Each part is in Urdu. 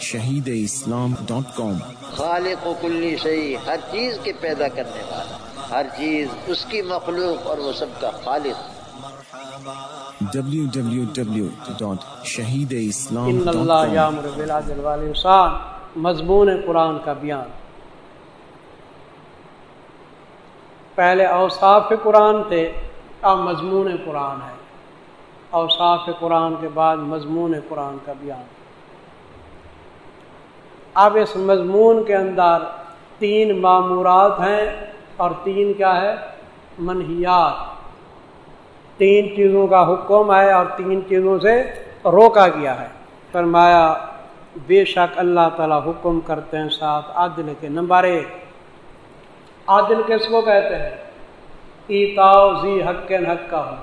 شہید اسلام ڈاٹ کام۔ خالق و کلی شہی ہر چیز کے پیدا کرنے والا ہر چیز اس کی مخلوق اور وہ سب کا خالق۔ والانسان مضمون قرآن کا بیان۔ پہلے اوصاف قرآن تھے اب مضمون قرآن ہے۔ اوصاف قرآن کے بعد مضمون قرآن کا بیان۔ اب اس مضمون کے اندر تین معمورات ہیں اور تین کیا ہے؟ منحیات۔ تین چیزوں کا حکم ہے اور تین چیزوں سے روکا گیا ہے۔ فرمایا، بے شک اللہ تعالیٰ حکم کرتے ہیں ساتھ عادل کے نمبر ایک۔ عادل کس کو کہتے ہیں؟ ایتاؤ زی حق حق کا۔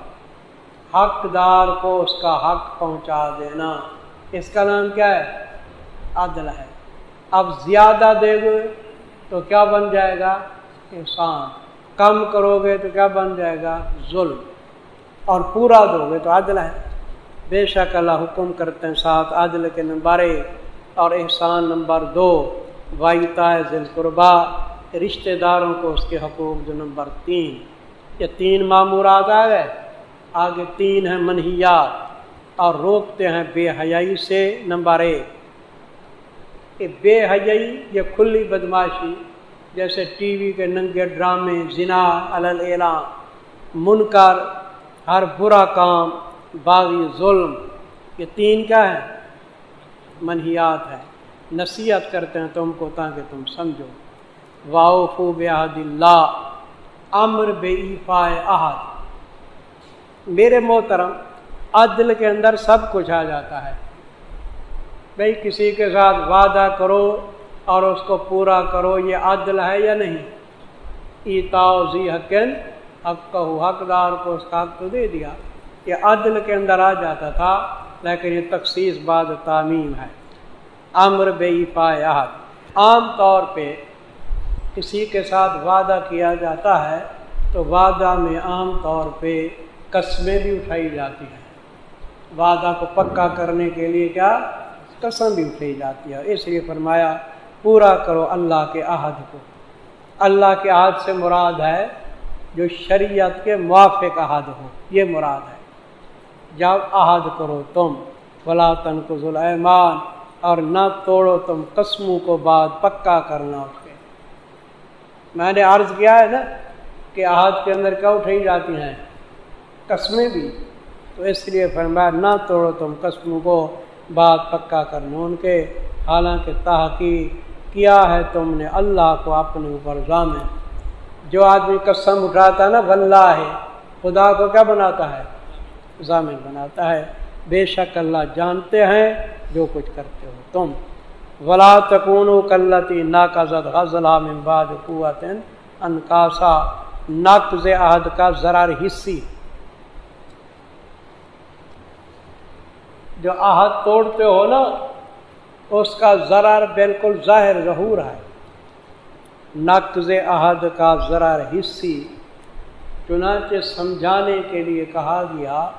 ہو حقدار کو اس کا حق پہنچا دینا۔ اس کا نام کیا ہے؟ عدل ہے۔ اب زیادہ دے گے تو کیا بن جائے گا؟ احسان کم کرو گے تو کیا بن جائے گا؟ ظلم۔ اور پورا دو گے تو عدل ہے۔ بے شک اللہ حکم کرتے ہیں ساتھ عدل کے نمبر ایک۔ اور احسان نمبر دو وائتا ذیل قربا رشتہ داروں کو اس کے حقوق جو نمبر تین۔ یہ تین معمورات آ گئے آگے تین ہیں منحیات اور روکتے ہیں بے حیائی سے نمبر ایک۔ بے حیائی یہ کھلی بدماشی، جیسے ٹی وی کے ننگے ڈرامے، زنا اعلان منکر، ہر برا کام، باغی ظلم، یہ تین کیا ہے منحیات ہے نصیحت کرتے ہیں تم کو تاکہ تم سمجھو۔ واؤ بحد اللہ، امر بے ایفائے احد۔ میرے محترم، عدل کے اندر سب کچھ آ جاتا ہے۔ بھائی کسی کے ساتھ وعدہ کرو اور اس کو پورا کرو، یہ عدل ہے یا نہیں؟ ایتاؤ زی حقن حق کہ حقدار کو اس کا حق تو دے دیا۔ یہ عدل کے اندر آ جاتا تھا، لیکن یہ تخصیص بعد تعمیم ہے۔ امر بے عہد عام طور پہ کسی کے ساتھ وعدہ کیا جاتا ہے تو وعدہ میں عام طور پہ قسمیں بھی اٹھائی جاتی ہیں۔ وعدہ کو پکا کرنے کے لیے کیا؟ قسم بھی اٹھائی جاتی ہے۔ اس لیے فرمایا، پورا کرو اللہ کے عہد کو۔ اللہ کے عہد سے مراد ہے جو شریعت کے موافق عہد ہو، یہ مراد ہے۔ جب عہد کرو تم فلا تن کو ذوالمان اور نہ توڑو تم قسموں کو بعد پکا کرنا اس کے۔ میں نے عرض کیا ہے نا کہ عہد کے اندر کیا اٹھائی جاتی ہیں؟ قسمیں بھی۔ تو اس لیے فرمایا، نہ توڑو تم قسموں کو بات پکا کرنا ان کے حالانکہ تحقیق کیا ہے تم نے اللہ کو اپنے اوپر ضامن۔ جو آدمی قسم اٹھاتا ہے نا، غلہ ہے، خدا کو کیا بناتا ہے؟ ضامن بناتا ہے۔ بے شک اللہ جانتے ہیں جو کچھ کرتے ہو تم۔ ولا تکون کلتی ناقزت غزلہ من بعد قوت انکاسا نقض عہد کا ذرار حصی۔ جو عہد توڑتے ہو نا، اس کا ذرار بالکل ظاہر ظہور ہے۔ نقض عہد کا ذرار حصی، چنانچہ سمجھانے کے لیے کہا گیا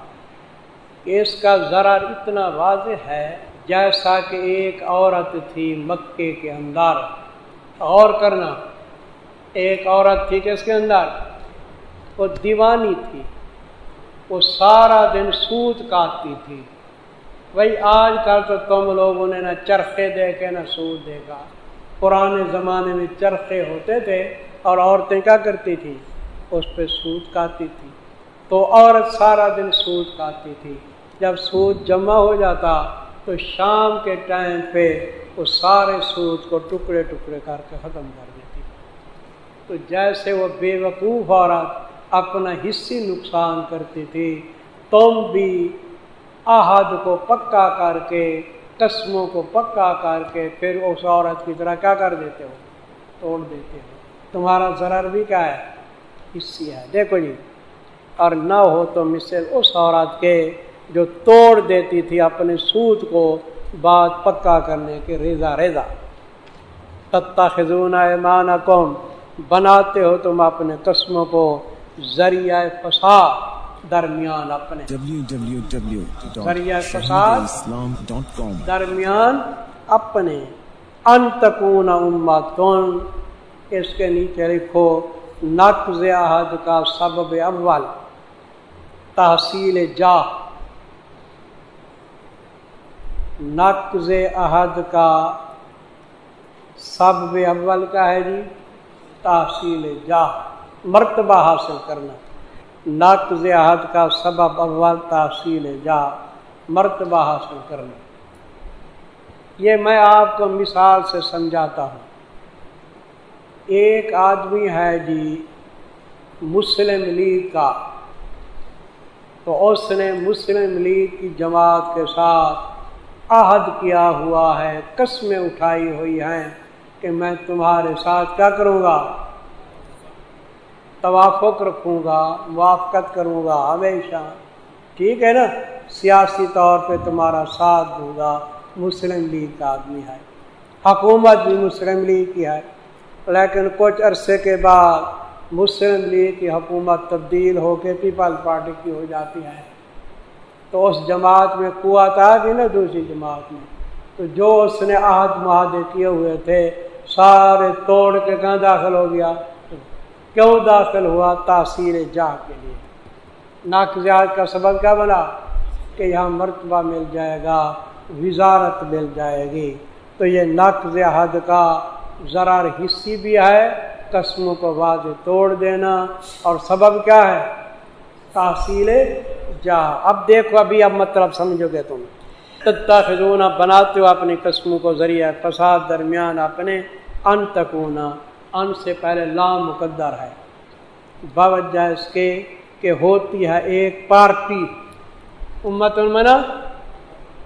کہ اس کا ذرار اتنا واضح ہے جیسا کہ ایک عورت تھی مکے کے اندر۔ اور کرنا، ایک عورت تھی کس کے اندر؟ وہ دیوانی تھی۔ وہ سارا دن سوت کاٹتی تھی۔ بھائی، آج کل تو تم لوگوں نے نہ چرخے دے کے نہ سود دے گا پرانے زمانے میں چرخے ہوتے تھے اور عورتیں کیا کرتی تھیں اس پہ سود کاٹتی تھی۔ تو عورت سارا دن سود کاٹتی تھی۔ جب سود جمع ہو جاتا تو شام کے ٹائم پہ وہ سارے سود کو ٹکڑے ٹکڑے کر کے ختم کر دیتی۔ تو جیسے وہ بے وقوف عورت اپنا حصی نقصان کرتی تھی، تم بھی عہد کو پکا کر کے قسموں کو پکا کر کے پھر اس عورت کی طرح کیا کر دیتے ہو؟ توڑ دیتے ہو۔ تمہارا ضرر بھی کیا ہے؟ حصی ہے۔ دیکھو جی اور نہ ہو تو مثل اس عورت کے جو توڑ دیتی تھی اپنے سوت کو بات پکا کرنے کے ریزا ریزا تتا خزون ایمان قوم بناتے ہو تم اپنے قسموں کو ذریعہ فساد۔ درمیان اپنے۔ درمیان اپنے۔ انتقون امتون اس کے نیچے لکھو نقض عہد کا سبب اول۔ تحصیل جا۔ نقض عہد کا سبب اول کا ہے جی تحصیل جا۔ مرتبہ حاصل کرنا۔ نقض عہد کا سبب اول تحصیل جا، مرتبہ حاصل کرنا یہ میں آپ کو مثال سے سمجھاتا ہوں۔ ایک آدمی ہے جی مسلم لیگ کا۔ تو اس نے مسلم لیگ کی جماعت کے ساتھ عہد کیا ہوا ہے، قسمیں اٹھائی ہوئی ہیں کہ میں تمہارے ساتھ کیا کروں گا؟ توافق رکھوں گا، موافقت کروں گا ہمیشہ۔ ٹھیک ہے نا؟ سیاسی طور پہ تمہارا ساتھ دوں گا۔ مسلم لیگ کا آدمی ہے۔ حکومت بھی مسلم لیگ کی ہے۔ لیکن کچھ عرصے کے بعد مسلم لیگ کی حکومت تبدیل ہو کے پیپل پارٹی کی ہو جاتی ہے۔ تو اس جماعت میں قوت آ گئی نا دوسری جماعت میں؟ تو جو اس نے عہد معاہدے کیے ہوئے تھے، سارے توڑ کے کہاں داخل ہو گیا؟ کیوں داخل ہوا تاثیر جا کے لیے؟ ناقزیات کا سبب کیا بنا؟ کہ یہاں مرتبہ مل جائے گا، وزارت مل جائے گی۔ تو یہ نقض کا ذرا حصی بھی ہے قسموں کو واضح توڑ دینا۔ اور سبب کیا ہے؟ تحصیل جا۔ اب دیکھو، ابھی اب مطلب سمجھو گے تم۔ خزونہ بناتے ہو اپنی قسموں کو ذریعہ فساد درمیان اپنے ان تکونا ان سے پہلے لام مقدر ہے۔ باوجہ اس کے کہ ہوتی ہے ایک پارٹی۔ امت المنا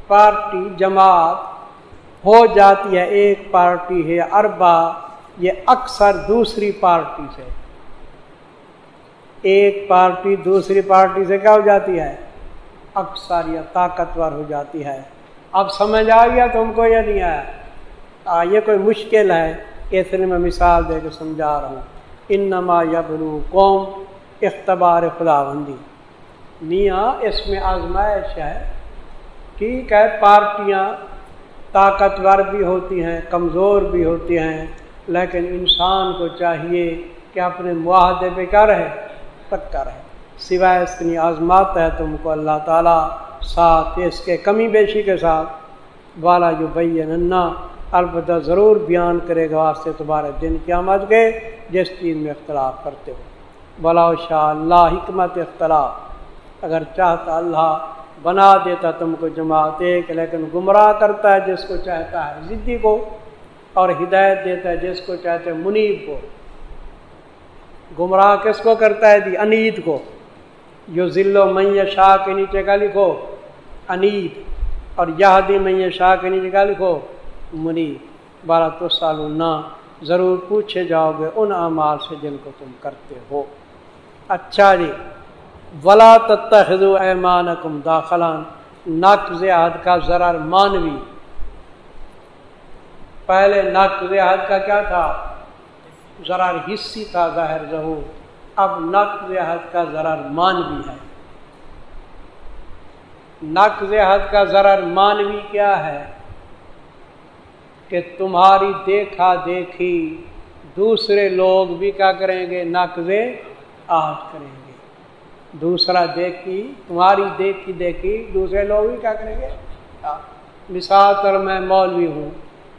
پارٹی جماعت، ہو جاتی ہے ایک پارٹی ہے اربا یہ اکثر دوسری پارٹی سے۔ ایک پارٹی دوسری پارٹی سے کیا ہو جاتی ہے؟ اکثر یا طاقتور ہو جاتی ہے۔ اب سمجھ آ گیا تم کو یا نہیں آیا؟ یہ کوئی مشکل ہے۔ اس لیے میں مثال دے کے سمجھا رہا ہوں۔ ان نما یبرو قوم اختبار خدا بندی میاں، اس میں آزمائش ہے ٹھیک ہے پارٹیاں طاقتور بھی ہوتی ہیں، کمزور بھی ہوتی ہیں، لیکن انسان کو چاہیے کہ اپنے معاہدے پہ کیا رہے؟ پکا رہے۔ سوائے اس کی آزمات ہے تم کو اللہ تعالیٰ ساتھ اس کے کمی بیشی کے ساتھ، والا جو بھائی البتہ ضرور بیان کرے گا واسطے تمہارے دن قیامت گئے، جس چیز میں اختلاف کرتے ہو۔ بلا شاہ اللہ حکمت اختلاف۔ اگر چاہتا اللہ بنا دیتا تم کو جماعت ایک، لیکن گمراہ کرتا ہے جس کو چاہتا ہے ضدی کو، اور ہدایت دیتا ہے جس کو چاہتے ہیں منیب کو۔ گمراہ کس کو کرتا ہے؟ دی انید کو۔ جو ذل و شاہ کے نیچے کا لکھو۔ انید۔ اور یہدی می شاہ کے نیچے کا لکھو۔ منیب بارہ تو سال نہ ضرور پوچھے جاؤ گے ان اعمال سے جن کو تم کرتے ہو۔ اچھا جی ولا تتخذو ایمانکم داخلان نقض عہد کا ذرا مانوی۔ پہلے نقض عہد کا کیا تھا؟ ذرا حصی تھا ظاہر ظہور۔ اب نقض عہد کا ذرا مانوی ہے۔ نقض عہد کا ذرا مانوی کیا ہے؟ کہ تمہاری دیکھا دیکھی دوسرے لوگ بھی کیا کریں گے؟ نقض عہد کریں گے۔ دوسرا دیکھی، تمہاری دیکھی دیکھی دوسرے لوگ بھی کیا کریں گے؟ مثال کر میں مولوی ہوں،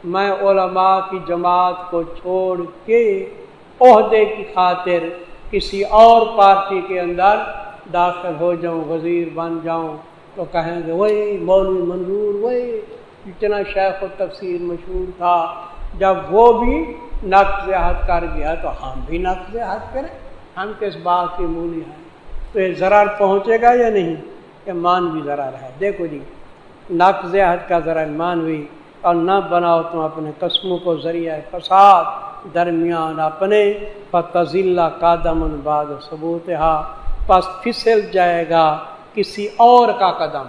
میں علماء کی جماعت کو چھوڑ کے عہدے کی خاطر کسی اور پارٹی کے اندر داخل ہو جاؤں، وزیر بن جاؤں تو کہیں گے، وہی مولوی منظور، وہی اتنا شیخ و تفسیر مشہور تھا، جب وہ بھی نقض حد کر گیا تو ہم بھی نقض حد کریں۔ ہم کس بات کی مولی ہیں؟ تو یہ ذرار پہنچے گا یا نہیں؟ یہ مانوی ذرار ہے۔ دیکھو جی نقض حد کا ذرا مانوی اور نہ بناؤ تم اپنے قسموں کو ذریعہ فساد درمیان اپنے۔ فتضلہ کا دم بعد ثبوت ہا پس پھسل جائے گا کسی اور کا قدم۔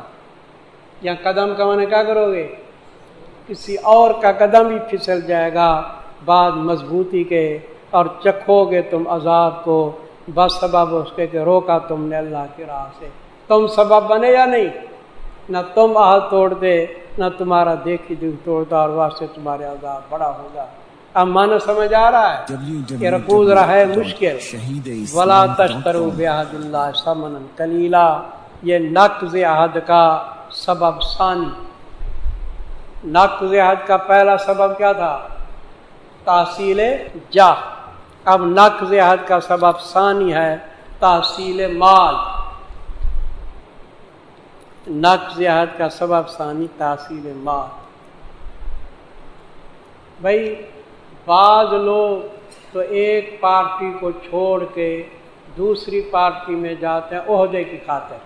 یا قدم کا میں کیا کرو گے؟ کسی اور کا قدم ہی پھسل جائے گا، بعد مضبوطی کے اور چکھو گے تم عذاب کو، بس سبب اس کے کہ روکا تم نے اللہ کی راہ سے۔ تم سبب بنے یا نہیں؟ نہ تم آہ توڑ دے، نہ تمہارا دیکھی دل توڑتا اور واسطے تمہارے عذاب بڑا ہوگا۔ اب مانا سمجھ آ رہا ہے کہ رکوز رہا ہے مشکل۔ ولا تشترو بیاحد اللہ سمن کلیلا یہ نقض عہد کا سبب ثانی۔ نقض عہد کا پہلا سبب کیا تھا؟ تحصیل جا۔ اب نقض عہد کا سبب ثانی ہے، تحصیل مال۔ نقض عہد کا سبب ثانی، تحصیل مال۔ بھائی بعض لوگ تو ایک پارٹی کو چھوڑ کے دوسری پارٹی میں جاتے ہیں، عہدے کی خاطر۔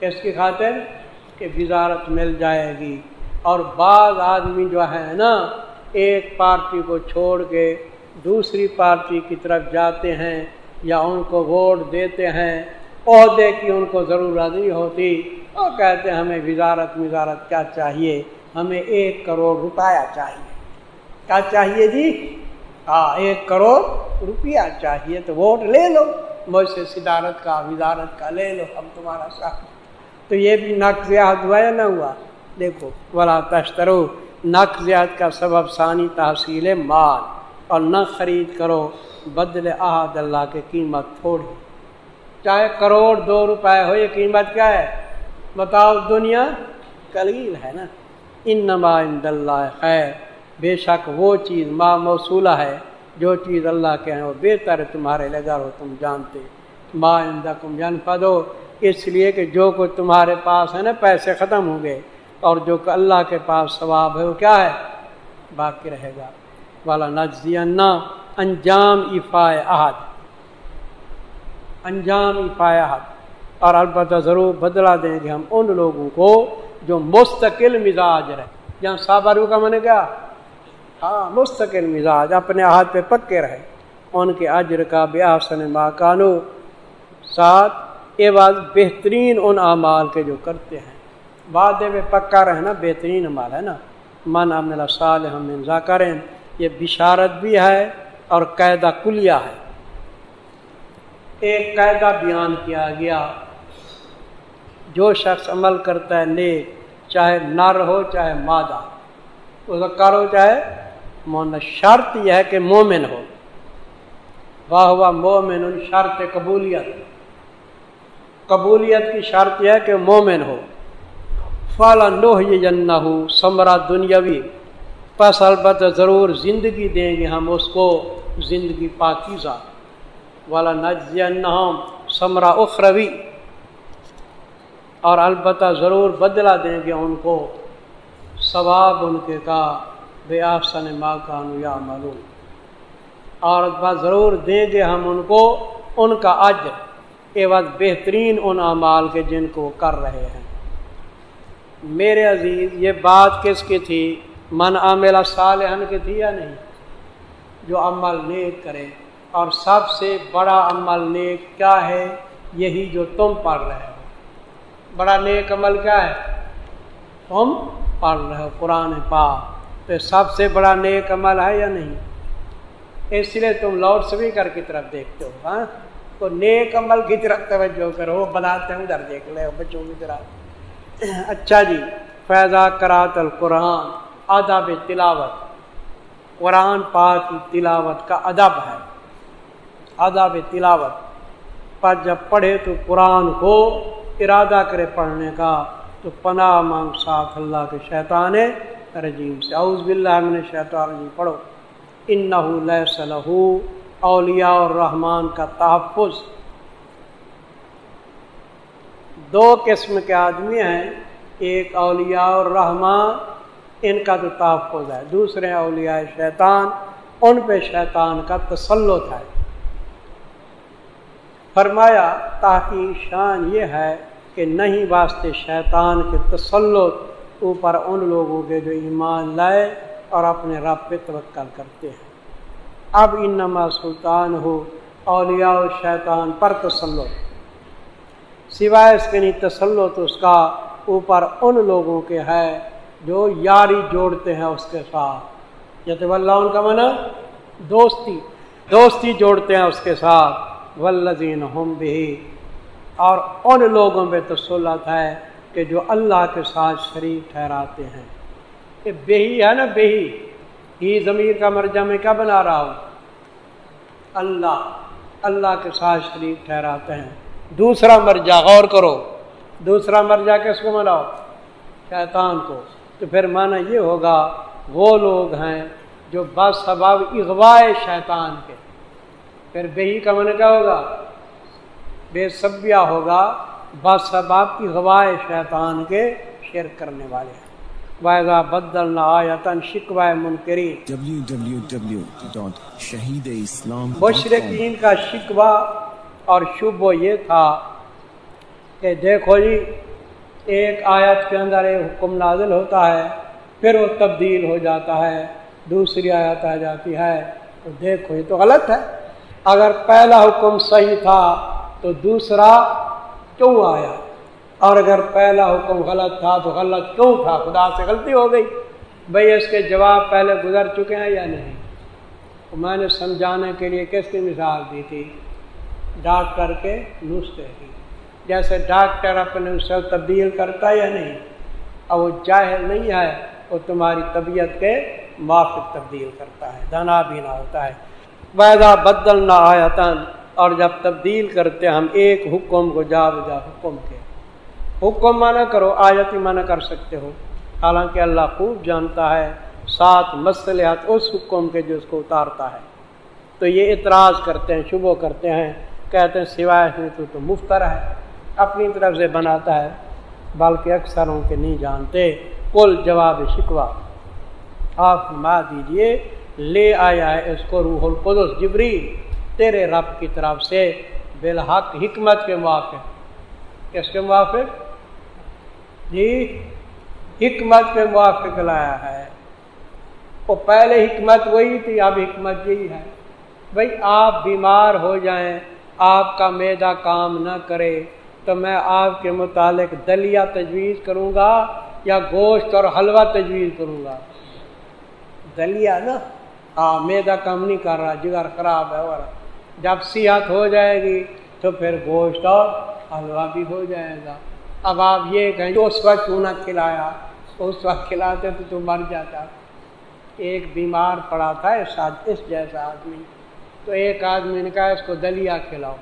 کس کی خاطر؟ کہ وزارت مل جائے گی۔ اور بعض آدمی جو ہے نا، ایک پارٹی کو چھوڑ کے دوسری پارٹی کی طرف جاتے ہیں یا ان کو ووٹ دیتے ہیں، عہدے کی ان کو ضرورت نہیں ہوتی اور کہتے ہیں، ہمیں وزارت وزارت کیا چاہیے؟ ہمیں ایک کروڑ روپیہ چاہیے۔ کیا چاہیے جی؟ ہاں ایک کروڑ روپیہ چاہیے تو ووٹ لے لو، مجھ سے صدارت کا، وزارت کا لے لو، ہم تمہارا ساتھ۔ تو یہ بھی نقضیات ہوا یا نہ ہوا؟ دیکھو بلا تشترو نقضیات کا سبب ثانی تحصیل مال اور نہ خرید کرو، بدل احد اللہ کی قیمت تھوڑی۔ چاہے کروڑ دو روپے ہو، یہ قیمت کیا ہے؟ بتاؤ، دنیا کلیل ہے نا۔ ان نما اللہ خیر۔ بے شک وہ چیز ما موصولہ ہے، جو چیز اللہ کے ہیں، وہ بہتر ہے، تمہارے لگا ہو، تم جانتے۔ ما اندکم جن پدو اس لیے کہ جو کچھ تمہارے پاس ہے نا، پیسے ختم ہوں گے۔ اور جو کہ اللہ کے پاس ثواب ہے وہ کیا ہے؟ باقی رہے گا۔ والا نجزی انجام افائے احد۔ انجام افائے احد۔ اور البتہ ضرور بدلا دیں گے ہم ان لوگوں کو جو مستقل مزاج رہے۔ جہاں صابرو کا من کیا؟ ہاں مستقل مزاج، اپنے ہاتھ پہ پکے رہے۔ ان کے اجر کا بیاسن ماں کانو ساتھ یہ بات بہترین ان اعمال کے جو کرتے ہیں۔ وعدے میں پکا رہنا بہترین عمال ہے نا۔ من امن صالح ہم کریں یہ بشارت بھی ہے اور قاعدہ کلیہ ہے۔ ایک قاعدہ بیان کیا گیا۔ جو شخص عمل کرتا ہے نیک، چاہے نر ہو، چاہے مادہ۔ کرو چاہے مومن۔ شرط یہ ہے کہ مومن ہو۔ واہ واہ مومن ان شرط قبولیت۔ قبولیت کی شرط یہ ہے کہ مومن ہو۔ فالا لوہ یہ جن ہو دنیاوی۔ پس البتہ ضرور زندگی دیں گے ہم اس کو، زندگی پاکیزہ۔ والا نجز سمرا اخروی۔ اور البتہ ضرور بدلا دیں گے ان کو۔ ثواب ان کے کا، بے آفسن ماں کانو یا معلوم اور ضرور دیں گے ہم ان کو، ان کا اج یہ بات بہترین ان اعمال کے جن کو کر رہے ہیں۔ میرے عزیز، یہ بات کس کی تھی؟ من عاملہ صالحن کی تھی یا نہیں؟ جو عمل نیک کرے، اور سب سے بڑا عمل نیک کیا ہے؟ یہی جو تم پڑھ رہے ہو۔ بڑا نیک عمل کیا ہے؟ تم پڑھ رہے ہو قرآن پاک۔ تو سب سے بڑا نیک عمل ہے یا نہیں؟ اس لیے تم لاؤڈ اسپیکر کی طرف دیکھتے ہو ہاں؟ تو نیک عمل کی طرف توجہ کرو بناتے ہیں، ادھر دیکھ لے، بچوں کی طرف اچھا جی فیضا کرات القرآن ادب تلاوت۔ قرآن پاک کی تلاوت کا ادب ہے۔ ادب تلاوت۔ پر جب پڑھے تو قرآن کو ارادہ کرے پڑھنے کا تو پناہ مانگ ساتھ اللہ کے شیطان رجیم سے۔ اعوذ باللہ من الشیطان الرجیم۔ پڑھو۔ انہو لیس لہو اولیاء الرحمن کا تحفظ دو قسم کے آدمی ہیں، ایک اولیاء الرحمن، ان کا تو تحفظ ہے۔ دوسرے اولیاء شیطان، ان پہ شیطان کا تسلط ہے۔ فرمایا، تاکہ شان یہ ہے کہ نہیں واسطے شیطان کے تسلط اوپر ان لوگوں کے جو ایمان لائے اور اپنے رب پہ توکل کرتے ہیں۔ اب انما سلطان ہو اولیاء و شیطان پر تسلط۔ سوائے اس کے نہیں، تسلط اس کا اوپر ان لوگوں کے ہے جو یاری جوڑتے ہیں اس کے ساتھ۔ یت اللہ ان کا منع دوستی دوستی جوڑتے ہیں اس کے ساتھ۔ ولزین ہم بھی۔ اور ان لوگوں پہ تسلط ہے کہ جو اللہ کے ساتھ شریک ٹھہراتے ہیں۔ یہ بہی ہے نا بہی ہی ضمیر کا مرجع میں کیا بنا رہا ہوں؟ اللہ اللہ کے ساتھ شریک ٹھہراتے ہیں۔ دوسرا مرجع غور کرو۔ دوسرا مرجع کس کو مناؤ شیطان کو۔ تو پھر مانا یہ ہوگا وہ لوگ ہیں جو بس سباب اغوائے شیطان کے۔ پھر بہی کا من کیا ہوگا؟ بے سبیا ہوگا بس سباب اغوائے شیطان کے شیر کرنے والے ہیں۔ وائزا بدل نہ آیتن شکوائے منکری مشرقین کا شکوہ اور شبہ یہ تھا کہ دیکھو جی ایک آیت کے اندر ایک حکم نازل ہوتا ہے، پھر وہ تبدیل ہو جاتا ہے، دوسری آیت آ جاتی ہے۔ تو دیکھو، یہ تو غلط ہے۔ اگر پہلا حکم صحیح تھا تو دوسرا کیوں آیا؟ اور اگر پہلا حکم غلط تھا تو غلط کیوں تھا؟ خدا سے غلطی ہو گئی۔ بھئی اس کے جواب پہلے گزر چکے ہیں یا نہیں؟ میں نے سمجھانے کے لیے کس کی مثال دی تھی؟ ڈاکٹر کے نسخے کی جیسے ڈاکٹر اپنے اسے تبدیل کرتا ہے یا نہیں اب وہ جاہل نہیں ہے، وہ تمہاری طبیعت کے موافق تبدیل کرتا ہے دنا بھی نہ ہوتا ہے۔ ویدا بدل نہ آیتن اور جب تبدیل کرتے، ہم ایک حکم کو جا بجا حکم کے۔ حکم منع کرو، آیت ہی منع کر سکتے ہو۔ حالانکہ اللہ خوب جانتا ہے، سات مسلحت اس حکم کے جو اس کو اتارتا ہے۔ تو یہ اعتراض کرتے ہیں، شبہ کرتے ہیں کہتے ہیں سوائے میں تو تو مفتر ہے، اپنی طرف سے بناتا ہے، بلکہ اکثروں کے نہیں جانتے۔ کل جواب شکوا آپ ما دیجیے، لے آیا ہے اس کو روح القدس جبری تیرے رب کی طرف سے بالحق حکمت کے موافق۔ کس کے موافق؟ جی حکمت کے موافق لایا ہے۔ وہ پہلے حکمت وہی تھی، اب حکمت یہی ہے۔ بھائی آپ بیمار ہو جائیں آپ کا میدا کام نہ کرے تو میں آپ کے متعلق دلیا تجویز کروں گا یا گوشت اور حلوہ تجویز کروں گا؟ دلیا نا؟ ہاں میدا کم نہیں کر رہا، جگر خراب ہے اور جب صحت ہو جائے گی تو پھر گوشت اور حلوہ بھی ہو جائے گا۔ اب آپ یہ کہیں، جو اس وقت کیوں نہ کھلایا، اس وقت کھلاتے تو تو مر جاتا۔ ایک بیمار پڑا تھا اس جیسا آدمی۔ تو ایک آدمی نے کہا اس کو دلیا کھلاؤ۔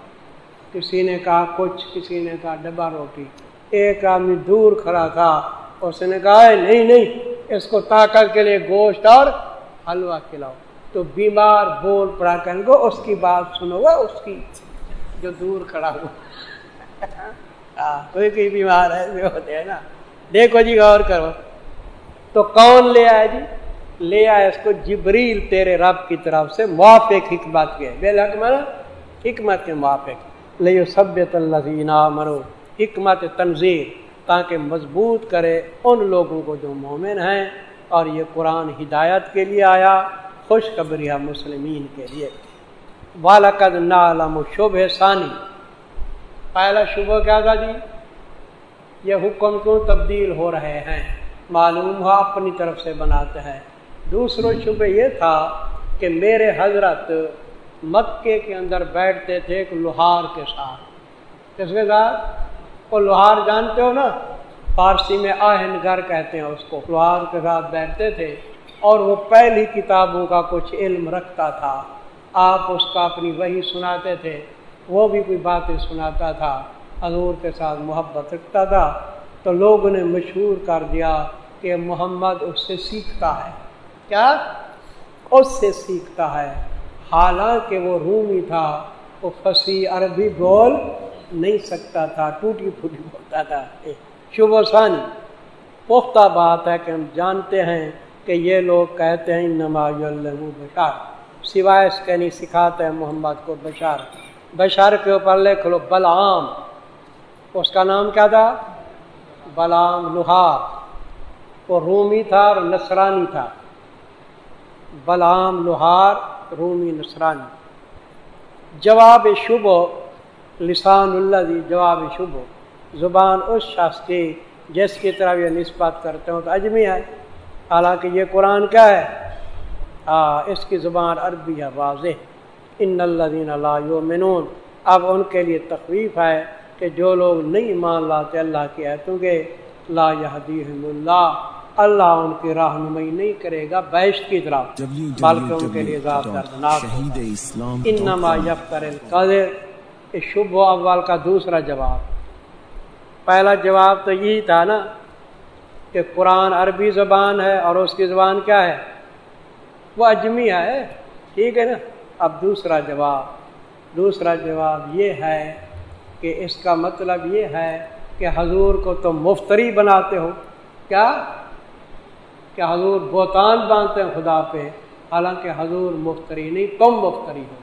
کسی نے کہا کچھ کسی نے کہا ڈبا روٹی۔ ایک آدمی دور کھڑا تھا اس نے کہا نہیں نہیں اس کو طاقت کے لیے گوشت اور حلوہ کھلاؤ۔ تو بیمار بول پڑا کر کو اس کی بات سنو گا اس کی جو دور کھڑا ہوا۔ ہاں، کوئی کوئی بیمار ہے ہوتے ہیں نا۔ دیکھو جی غور کرو۔ تو کون لے آئے جی؟ لے آئے اس کو جبریل تیرے رب کی طرف سے موافق حکمت کے۔ بے حکمت حکمت کے موافق۔ لے سبیت اللہ مرو حکمت تنظیر تاکہ مضبوط کرے ان لوگوں کو جو مومن ہیں۔ اور یہ قرآن ہدایت کے لیے آیا، خوشخبری مسلمین کے لیے۔ والد نالم شبہ ثانی۔ پہلا شبہ کیا تھا جی؟ یہ حکم کیوں تبدیل ہو رہے ہیں؟ معلوم ہوا اپنی طرف سے بناتے ہیں۔ دوسرا شبہ یہ تھا کہ میرے حضرت مکے کے اندر بیٹھتے تھے ایک لوہار کے ساتھ۔ کس کے ساتھ؟ وہ لوہار جانتے ہو نا؟ فارسی میں آہن گھر کہتے ہیں اس کو۔ لوہار کے ساتھ بیٹھتے تھے اور وہ پہلی کتابوں کا کچھ علم رکھتا تھا۔ آپ اس کا اپنی وہی سناتے تھے، وہ بھی کوئی باتیں سناتا تھا۔ حضور کے ساتھ محبت رکھتا تھا۔ تو لوگوں نے مشہور کر دیا کہ محمد اس سے سیکھتا ہے۔ کیا؟ اس سے سیکھتا ہے۔ حالانکہ وہ رومی تھا، وہ فصیح عربی بول نہیں سکتا تھا، ٹوٹی پھوٹی بولتا تھا۔ شبہ ثانی، پختہ بات ہے کہ ہم جانتے ہیں کہ یہ لوگ کہتے ہیں نماز اللہ بشار۔ سوائے اس کے نہیں، سکھاتے ہیں محمد کو بشار۔ بشار کے اوپر لکھ لو، بلعام۔ اس کا نام کیا تھا؟ بلام لوہار وہ رومی تھا اور نصرانی تھا۔ بلام لوہار رومی نصرانی۔ جواب شبو لسان اللہ دی جواب شبو زبان اس شخص کی جس کی طرف یہ نسبت کرتے ہوں تو اجمی ہے۔ حالانکہ یہ قرآن کیا ہے۔ آ، اس کی زبان عربی ہے، واضح۔ ان اللہ اللہ اب ان کے لیے تخویف ہے کہ جو لوگ نہیں مان لاتے اللہ کی ہے کیونکہ لا یہدیہم اللہ۔ اللہ ان کی رہنمائی نہیں کرے گا بیش کی طرف۔ بلکہ ان کے لیے دردناک انما یفتر القدر۔ اس شبہ اول کا دوسرا جواب۔ پہلا جواب تو یہی تھا نا کہ قرآن عربی زبان ہے اور اس کی زبان کیا ہے؟ وہ اجمی ہے۔ ٹھیک ہے نا؟ اب دوسرا جواب۔ دوسرا جواب یہ ہے کہ اس کا مطلب یہ ہے کہ حضور کو تم مفتری بناتے ہو۔ کیا؟ کہ حضور بہتان باندھتے ہیں خدا پہ، حالانکہ حضور مفتری نہیں تم مفتری ہو۔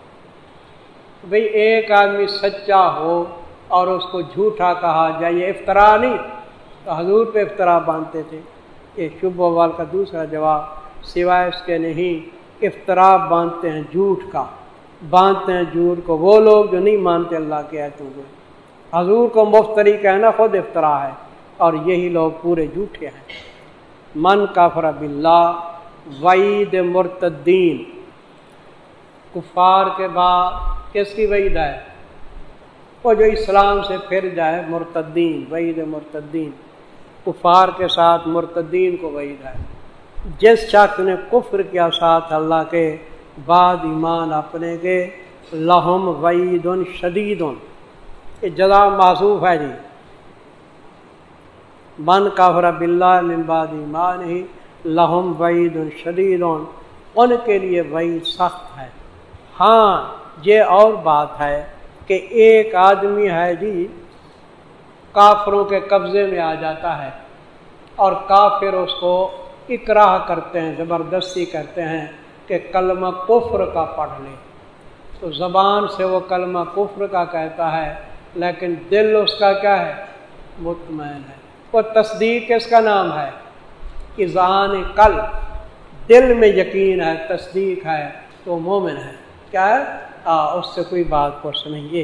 بھئی ایک آدمی سچا ہو اور اس کو جھوٹا کہا جائے، یہ افطرا نہیں۔ تو حضور پہ افطرا باندھتے تھے۔ یہ شب وال کا دوسرا جواب، سوائے اس کے نہیں افطرا باندھتے ہیں جھوٹ کا۔ باندھتے ہیں جھوٹ کو وہ لوگ جو نہیں مانتے اللہ کے ایتوں کو۔ حضور کو مفتری کہنا خود افطرا ہے اور یہی لوگ پورے جھوٹے ہیں۔ من کافر باللہ، وعید مرتدین۔ کفار کے بعد کس کی وعید ہے؟ وہ جو اسلام سے پھر جائے، مرتدین، وعید مرتدین۔ کفار کے ساتھ مرتدین کو وعید ہے۔ جس شخص نے کفر کیا ساتھ اللہ کے، بعد ایمان اپنے کے، لہم وعید شدید یہ جزا معصوف ہے جی۔ من کافر بلّہ ممباد ایمان ہی لہم وعید شدید، ان کے لیے وعید سخت ہے۔ ہاں یہ اور بات ہے کہ ایک آدمی ہے جی کافروں کے قبضے میں آ جاتا ہے اور کافر اس کو اکراہ کرتے ہیں، زبردستی کرتے ہیں کہ کلمہ کفر کا پڑھ لے۔ تو زبان سے وہ کلمہ کفر کا کہتا ہے، لیکن دل اس کا کیا ہے؟ مطمئن ہے۔ وہ تصدیق کس کا نام ہے؟ ایزان کل دل میں یقین ہے، تصدیق ہے، تو مومن ہے۔ کیا ہے؟ آ، اس سے کوئی بات پوچھ نہیں۔ یہ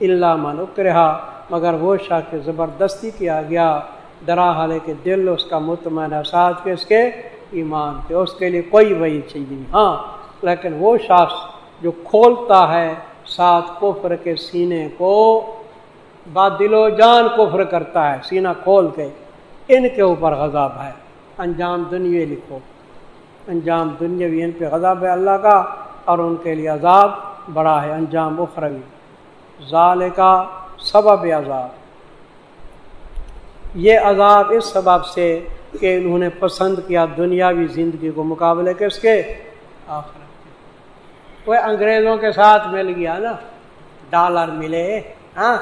اللہ من اکرہا۔ مگر وہ شاہ کے زبردستی کیا گیا۔ درا حال کے دل اس کا مطمئن ہے۔ ساتھ کے اس کے ایمان کے اس کے لیے کوئی وہی چاہیے نہیں۔ ہاں لیکن وہ شخص جو کھولتا ہے ساتھ کفر کے سینے کو با دل و جان کفر کرتا ہے، سینہ کھول کے ان کے اوپر غضب ہے۔ انجام دنیا لکھو۔ انجام دنیا ان پہ غضب ہے اللہ کا اور ان کے لیے عذاب بڑا ہے۔ انجام اخروی۔ ظال کا سبب عذاب۔ یہ عذاب اس سبب سے کہ انہوں نے پسند کیا دنیاوی زندگی کو مقابلے کس کے آخرت وہ انگریزوں کے ساتھ مل گیا نا۔ ڈالر ملے۔ ہاں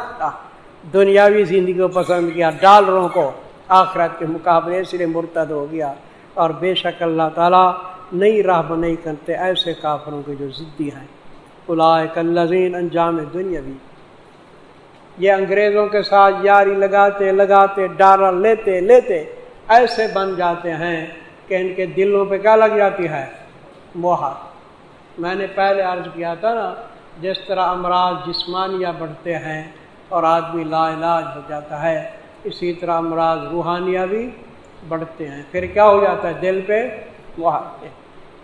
دنیاوی زندگی کو پسند کیا، ڈالروں کو۔ آخرت کے مقابلے اس لیے مرتد ہو گیا۔ اور بے شک اللہ تعالیٰ نئی راہ نہیں کرتے ایسے کافروں کے جو ضدی ہیں۔ الزین انجام دنیا بھی یہ انگریزوں کے ساتھ یاری لگاتے لگاتے، ڈالر لیتے لیتے ایسے بن جاتے ہیں کہ ان کے دلوں پہ کیا لگ جاتی ہے؟ موہر۔ میں نے پہلے عرض کیا تھا نا، جس طرح امراض جسمانیہ بڑھتے ہیں اور آدمی لا علاج ہو جاتا ہے۔ اسی طرح امراض روحانیہ بھی بڑھتے ہیں۔ پھر کیا ہو جاتا ہے؟ دل پہ مہر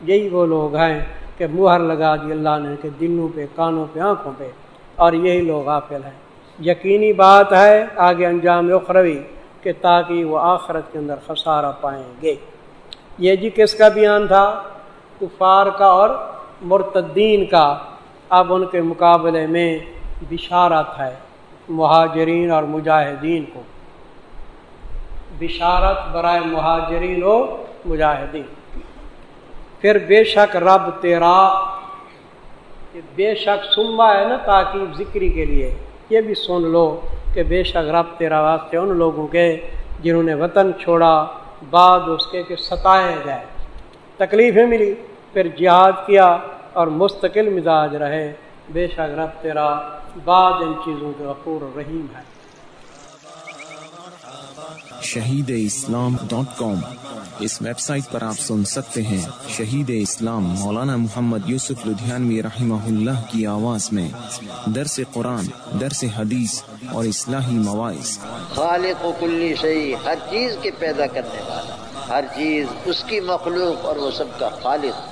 یہی وہ لوگ ہیں کہ مہر لگا دی اللہ نے کہ دلوں پہ، کانوں پہ، آنکھوں پہ۔ اور یہی لوگ غافل ہیں۔ یقینی بات ہے آگے انجام اخروی کہ تاکہ وہ آخرت کے اندر خسارہ پائیں گے۔ یہ جی کس کا بیان تھا؟ کفار کا اور مرتدین کا۔ اب ان کے مقابلے میں بشارت ہے۔ مہاجرین اور مجاہدین کو۔ بشارت برائے مہاجرین و مجاہدین۔ پھر بے شک رب تیرا بے شک سما ہے نا تاکہ ذکری کے لیے۔ یہ بھی سن لو کہ بے شک رب تیرا واسطے ان لوگوں کے جنہوں نے وطن چھوڑا، بعد اس کے کہ ستائے گئے۔ تکلیفیں ملی، پھر جہاد کیا اور مستقل مزاج رہے۔ بے شک رب تیرا بعد ان چیزوں کے غفور رحیم ہے۔ Shaheed Islam dot com. اس ویب سائٹ پر آپ سن سکتے ہیں شہید اسلام مولانا محمد یوسف لدھیانوی رحمہ اللہ کی آواز میں۔ درس قرآن درس حدیث اور اصلاحی مواعث۔ خالق و کلی شہی ہر چیز کے پیدا کرنے والا ہر چیز اس کی مخلوق اور وہ سب کا خالق۔